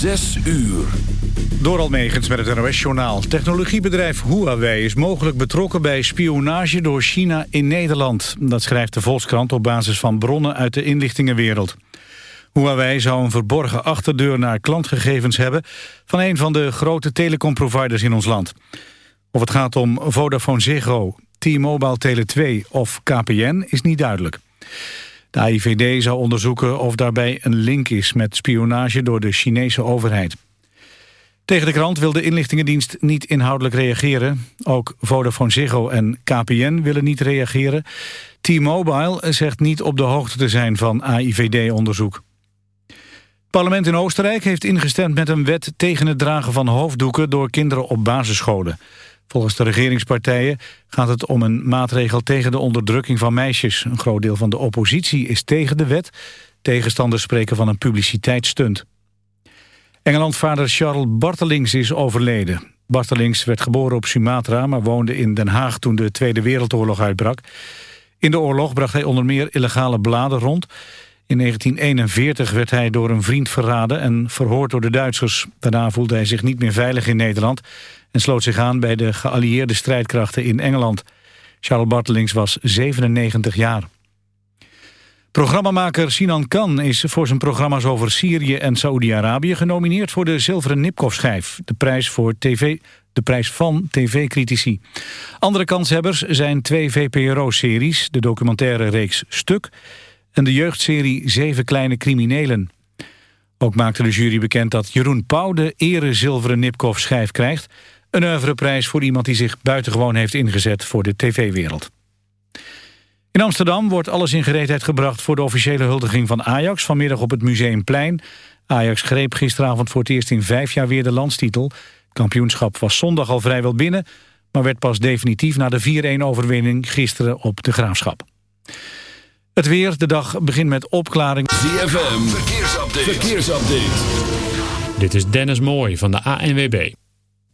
Zes uur. Door Almegens met het NOS-journaal. Technologiebedrijf Huawei is mogelijk betrokken bij spionage door China in Nederland. Dat schrijft de Volkskrant op basis van bronnen uit de inlichtingenwereld. Huawei zou een verborgen achterdeur naar klantgegevens hebben... van een van de grote telecomproviders in ons land. Of het gaat om Vodafone Ziggo, T-Mobile Tele2 of KPN is niet duidelijk. De AIVD zou onderzoeken of daarbij een link is met spionage door de Chinese overheid. Tegen de krant wil de inlichtingendienst niet inhoudelijk reageren. Ook Vodafone Ziggo en KPN willen niet reageren. T-Mobile zegt niet op de hoogte te zijn van AIVD-onderzoek. Het parlement in Oostenrijk heeft ingestemd met een wet tegen het dragen van hoofddoeken door kinderen op basisscholen. Volgens de regeringspartijen gaat het om een maatregel tegen de onderdrukking van meisjes. Een groot deel van de oppositie is tegen de wet. Tegenstanders spreken van een publiciteitsstunt. Engelandvader Charles Bartelings is overleden. Bartelings werd geboren op Sumatra, maar woonde in Den Haag toen de Tweede Wereldoorlog uitbrak. In de oorlog bracht hij onder meer illegale bladen rond. In 1941 werd hij door een vriend verraden en verhoord door de Duitsers. Daarna voelde hij zich niet meer veilig in Nederland en sloot zich aan bij de geallieerde strijdkrachten in Engeland. Charles Bartelings was 97 jaar. Programmamaker Sinan Khan is voor zijn programma's over Syrië en Saoedi-Arabië genomineerd voor de Zilveren Nipkoff-schijf, de prijs voor tv, de prijs van tv-critici. Andere kanshebbers zijn twee VPRO-series, de documentaire reeks Stuk en de jeugdserie Zeven Kleine Criminelen. Ook maakte de jury bekend dat Jeroen Pauw de ere Zilveren Nipkoff-schijf krijgt, een oeuvreprijs voor iemand die zich buitengewoon heeft ingezet voor de tv-wereld. In Amsterdam wordt alles in gereedheid gebracht voor de officiële huldiging van Ajax vanmiddag op het Museumplein. Ajax greep gisteravond voor het eerst in vijf jaar weer de landstitel. Het kampioenschap was zondag al vrijwel binnen, maar werd pas definitief na de 4-1 overwinning gisteren op de Graafschap. Het weer, de dag begint met opklaring. ZFM, verkeersupdate. verkeersupdate. Dit is Dennis Mooij van de ANWB.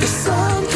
the sun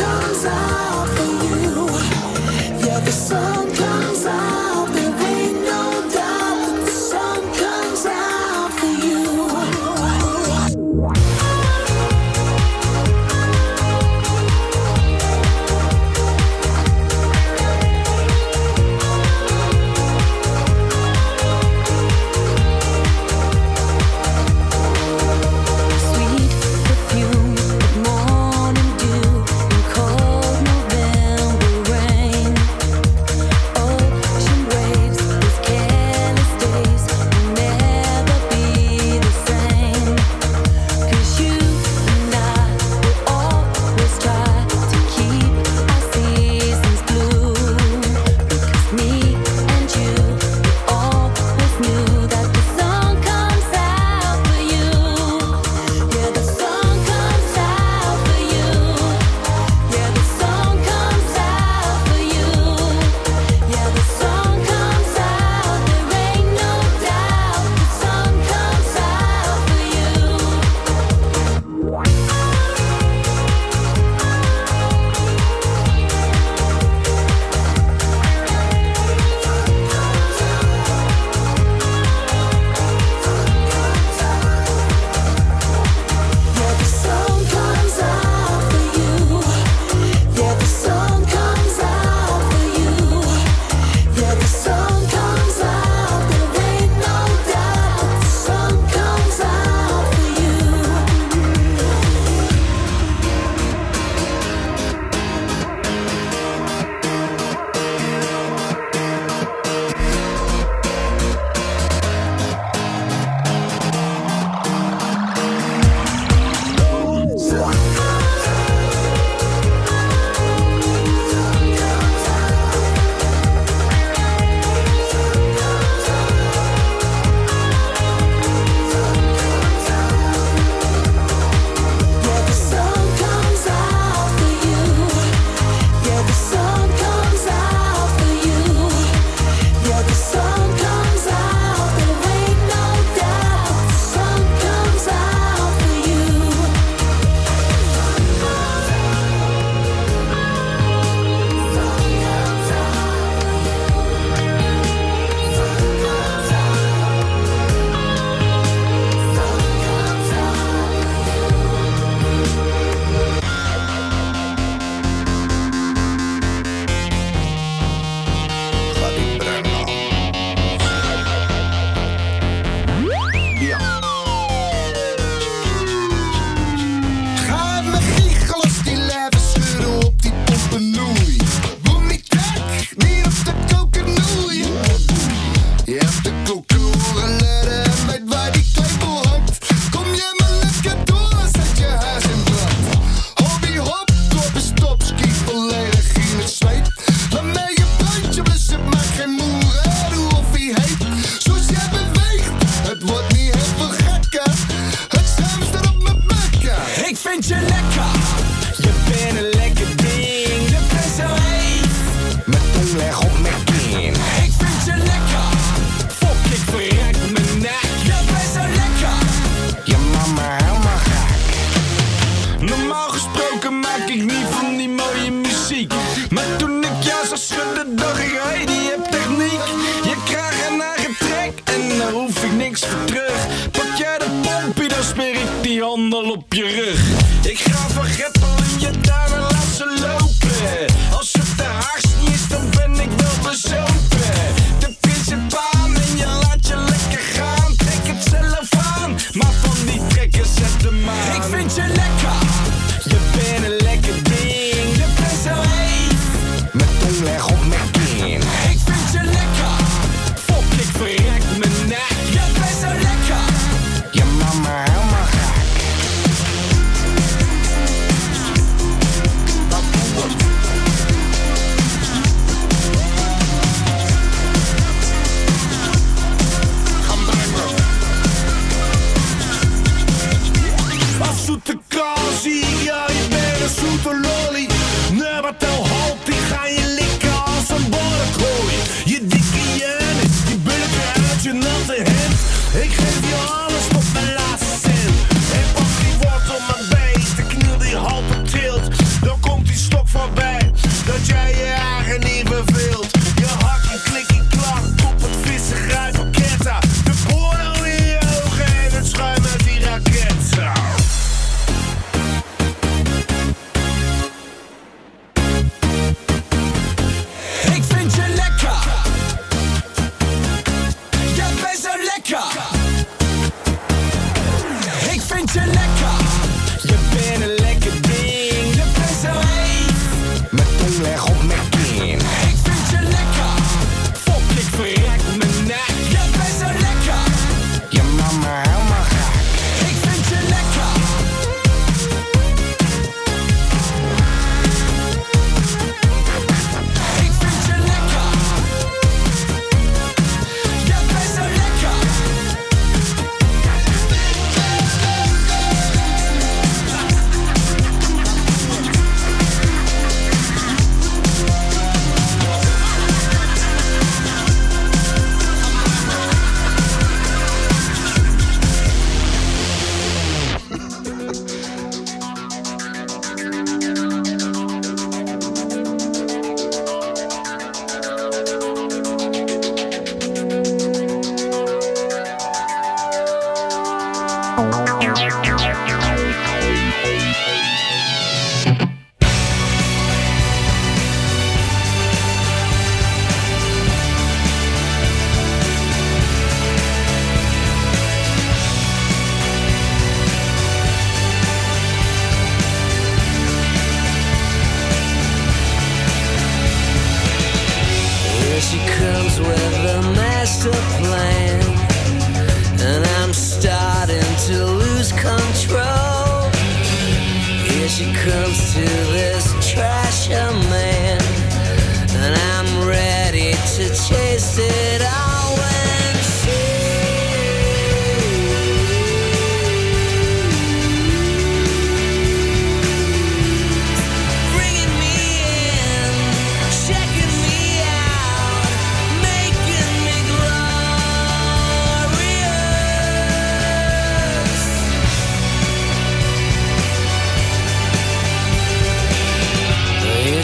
gesproken maak ik niet van die mooie muziek. Maar toen ik jou zo schudden, dacht ik, hey, die hebt techniek. Je krijgt een eigen trek en daar hoef ik niks voor terug. Pak jij de pompie, dan smeer ik die handel op je rug. Ik ga vergeten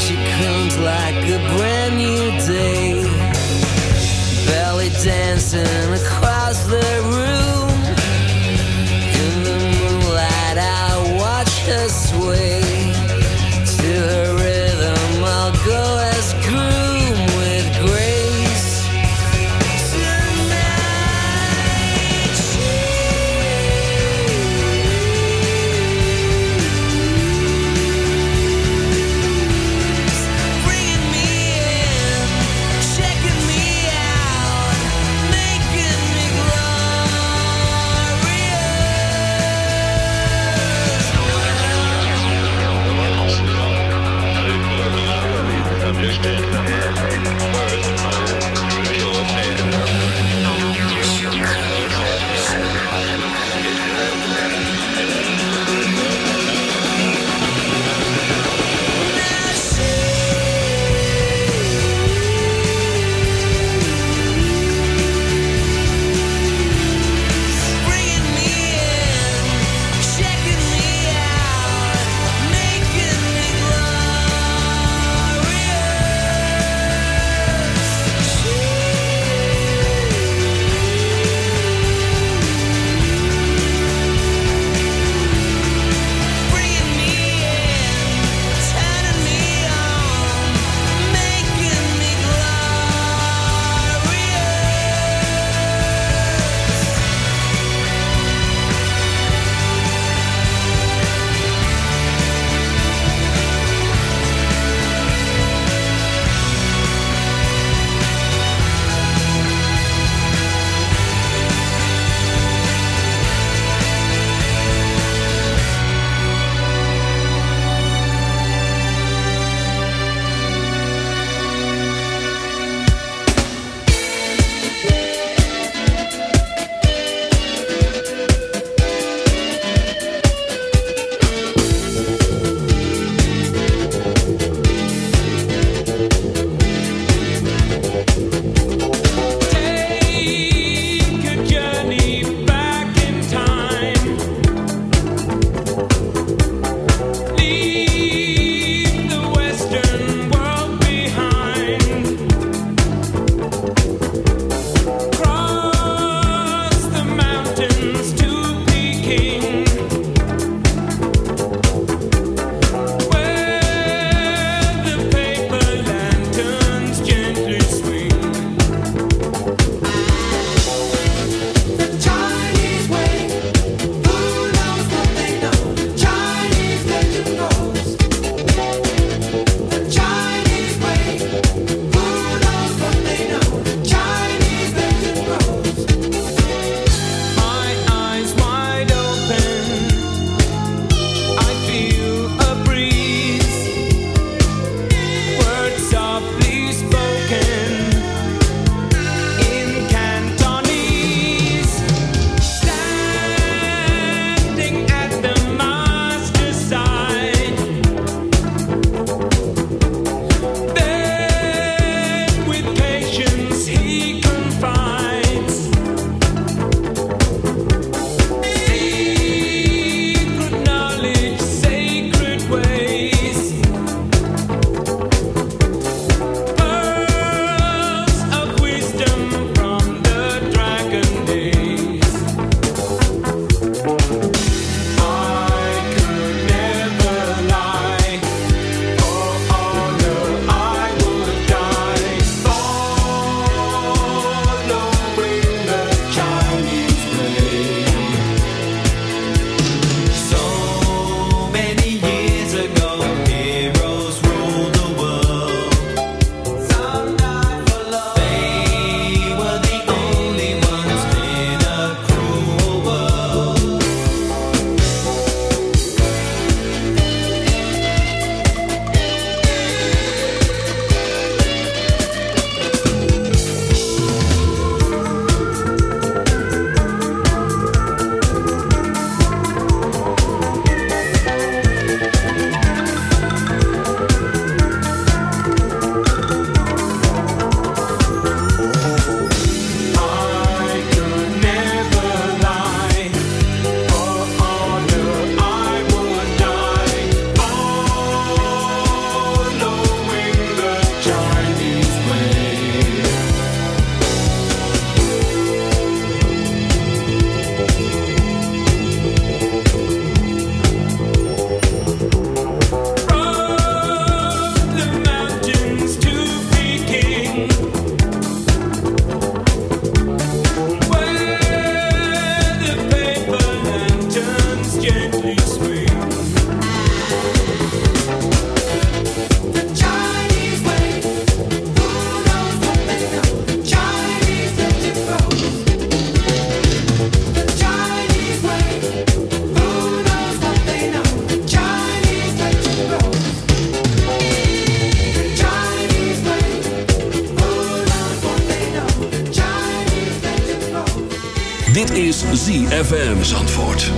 she comes like a brand new day. Belly dancing. ZFM Zandvoort.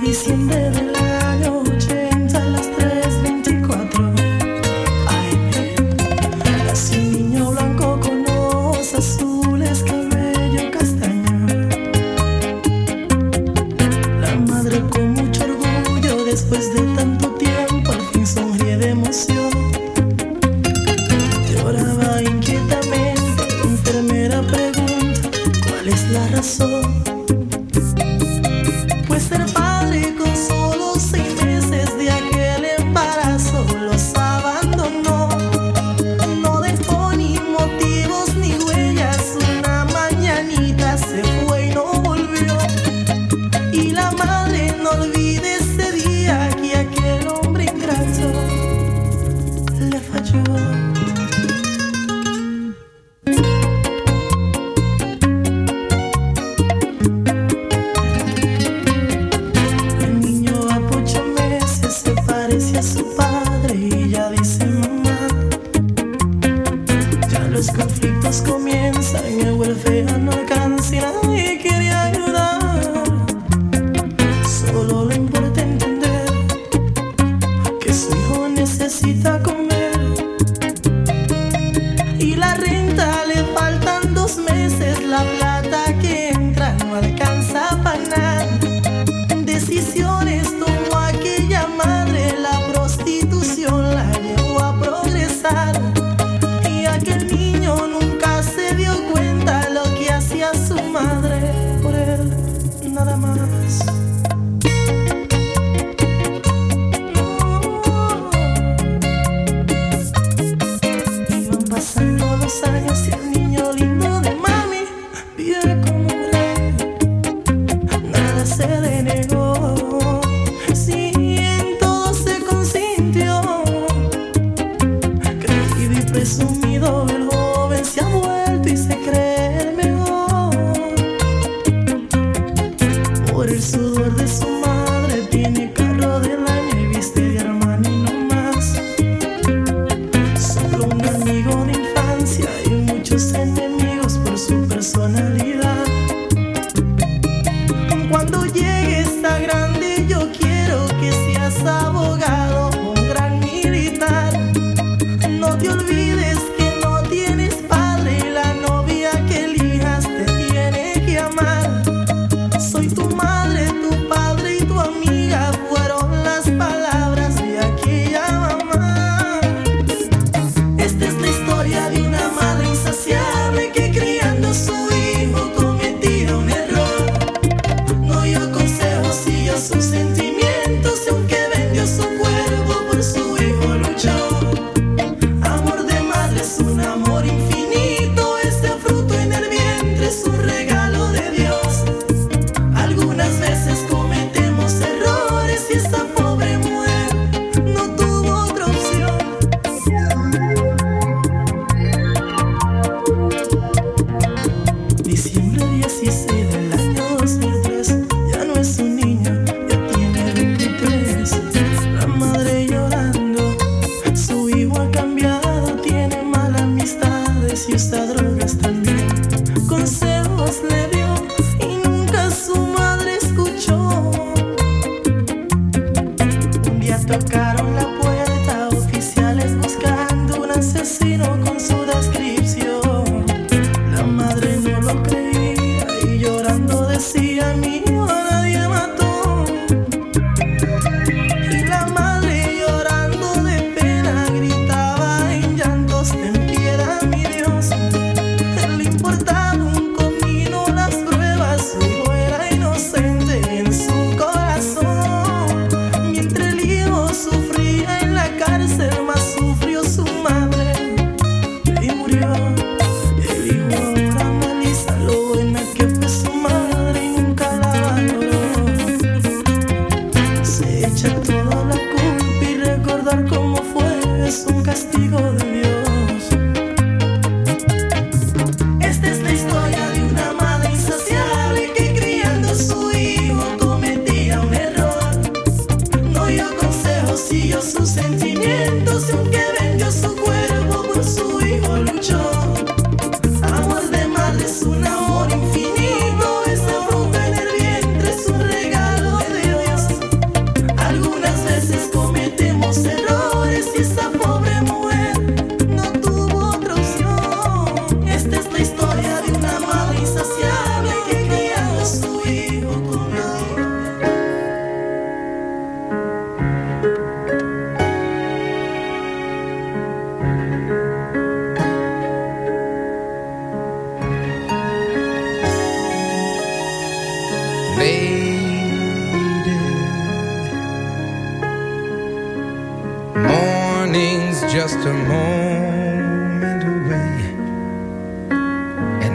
de los años y el niño lindo tocar.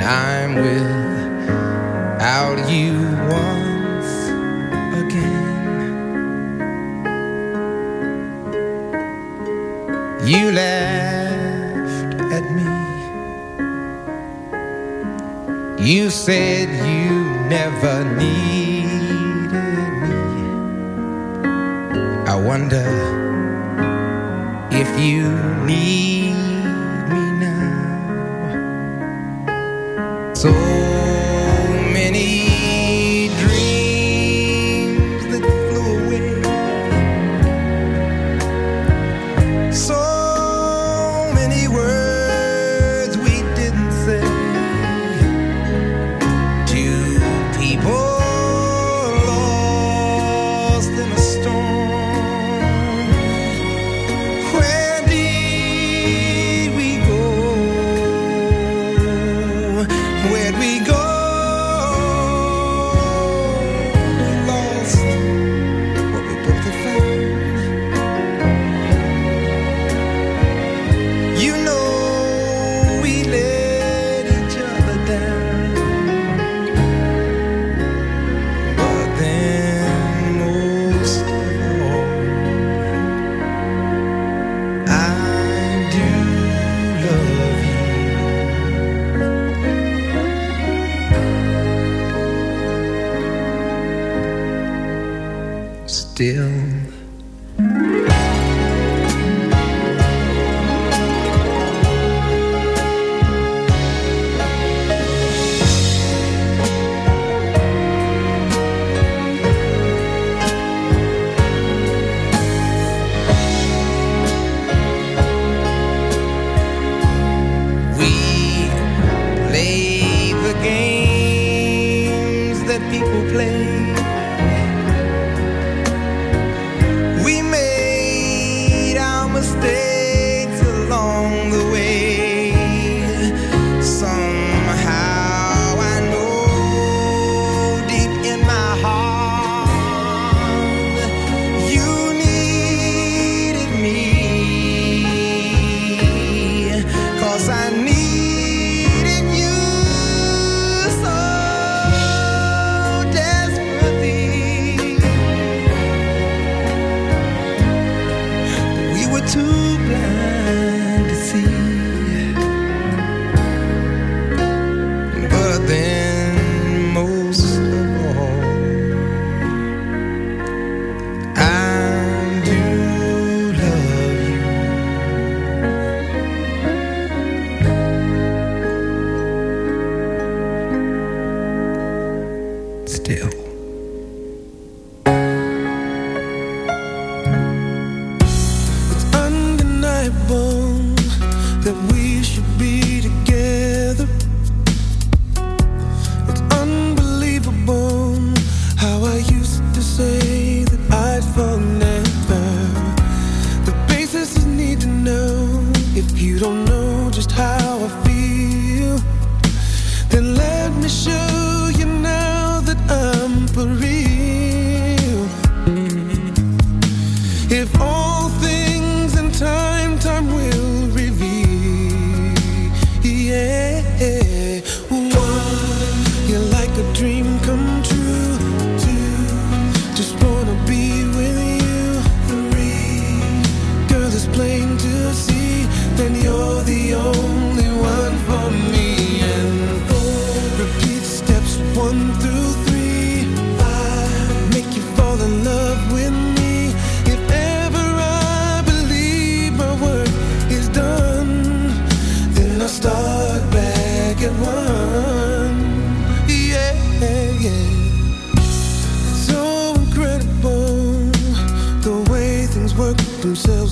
I'm without you once again. You laughed at me. You said you never needed me. I wonder if you need So hey, hey, hey. themselves.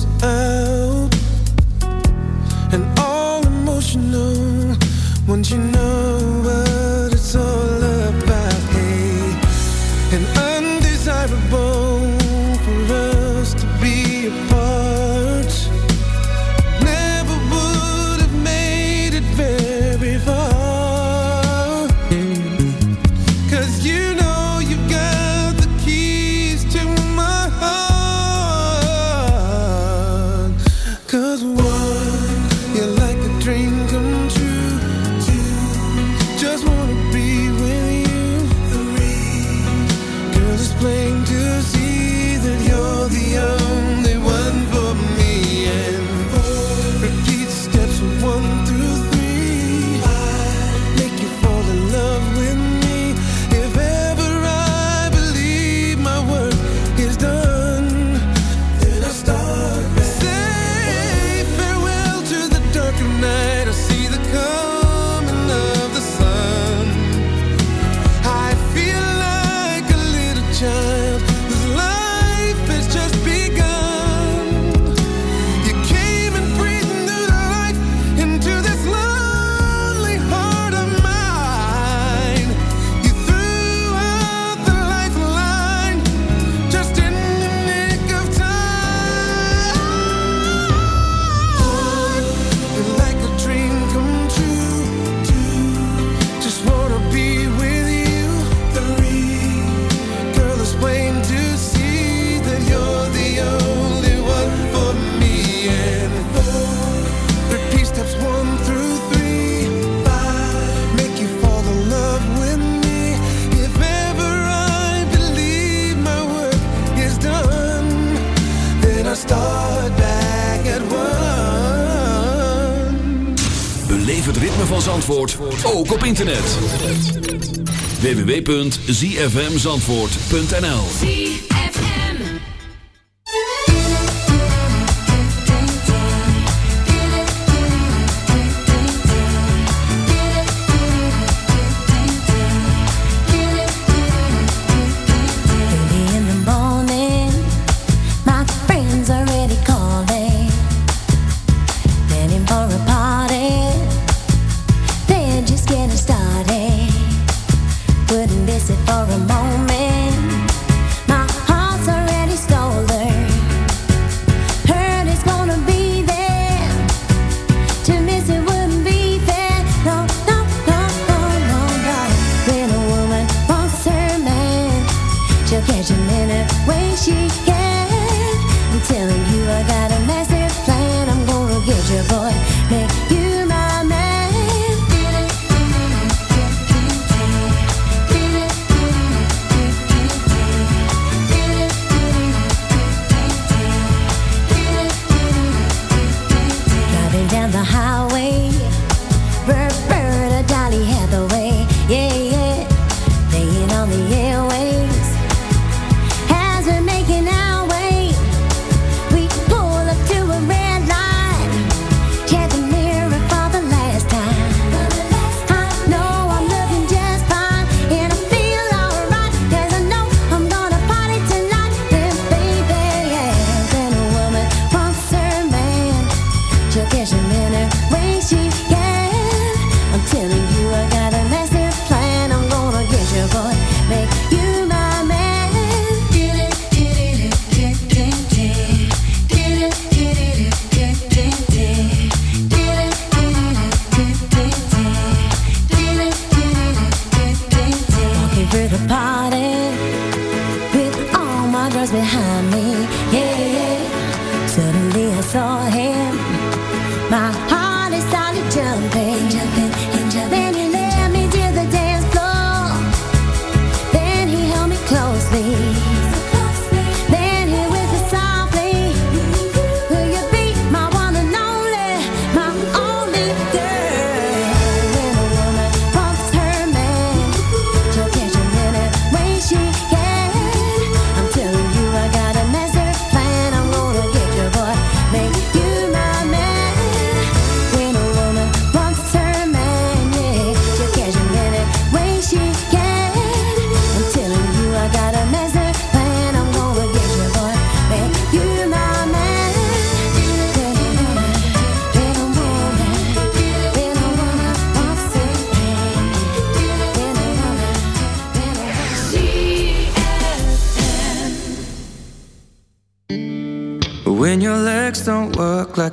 www.zfmzandvoort.nl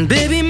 And baby,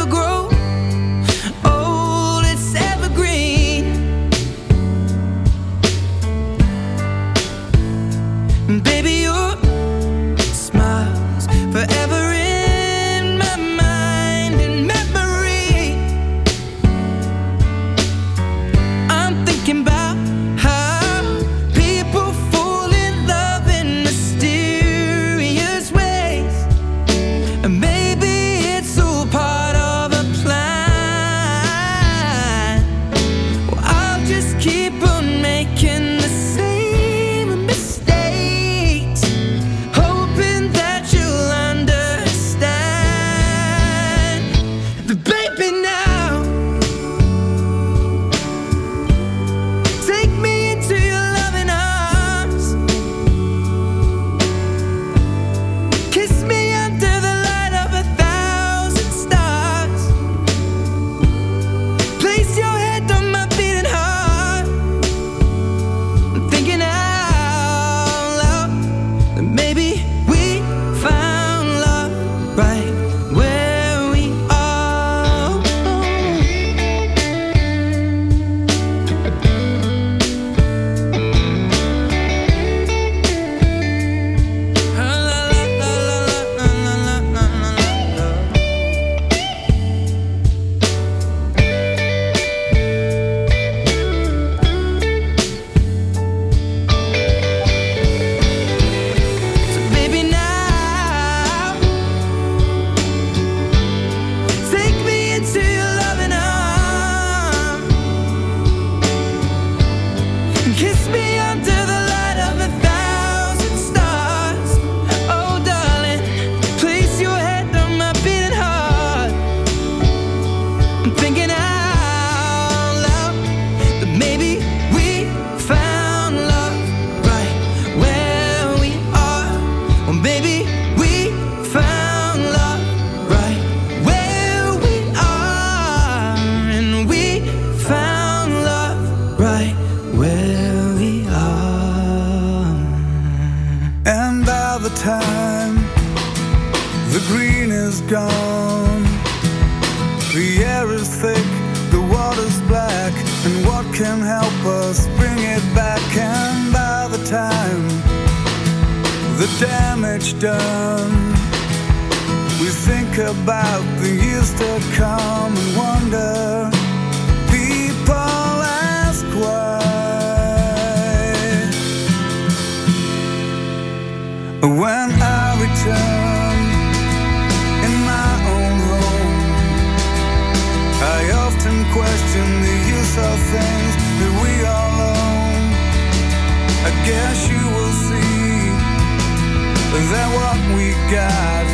we got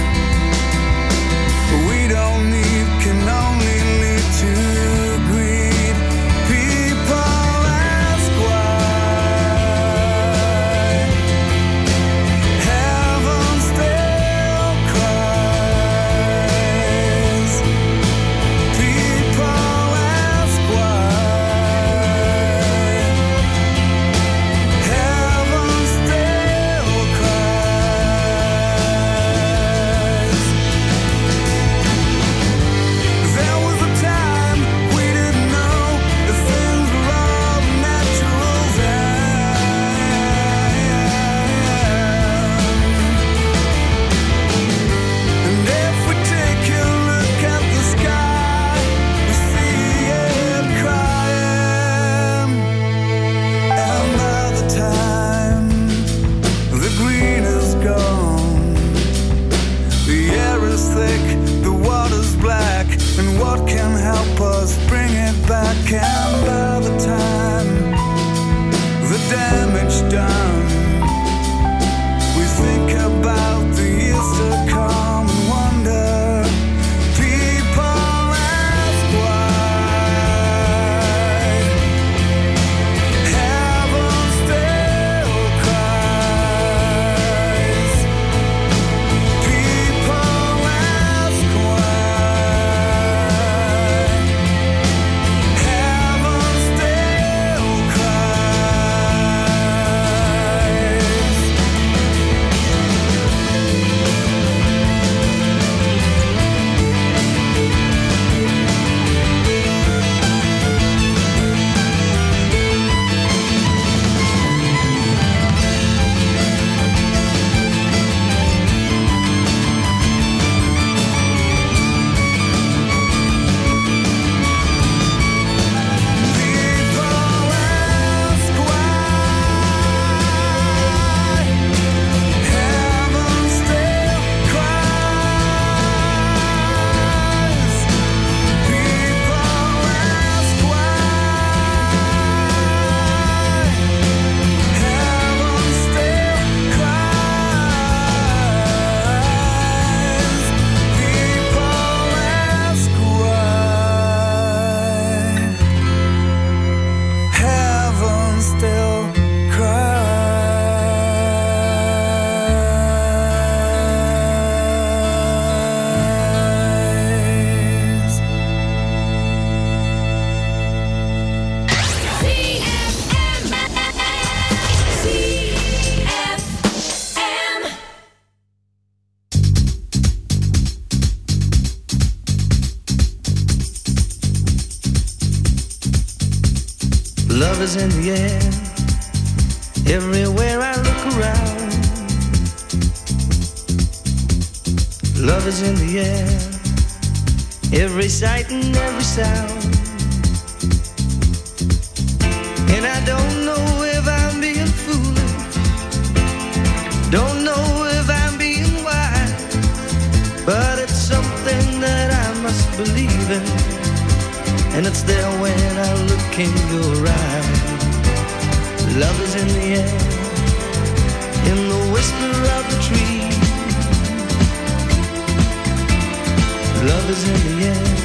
Love is in the air,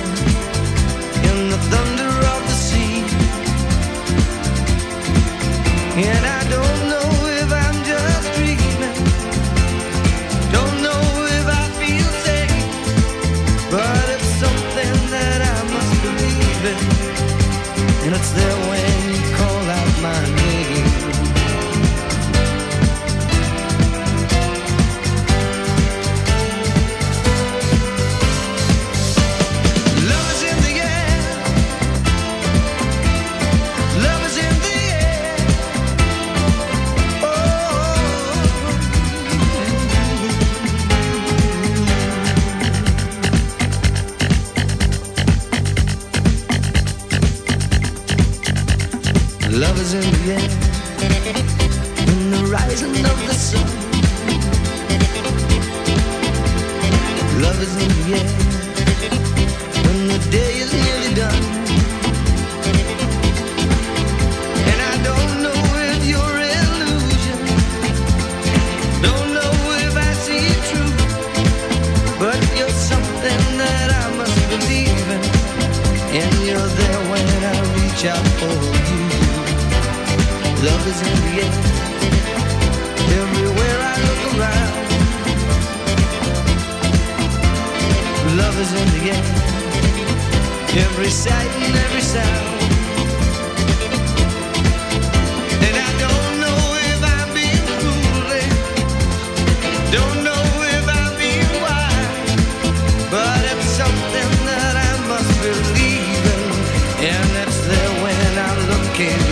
I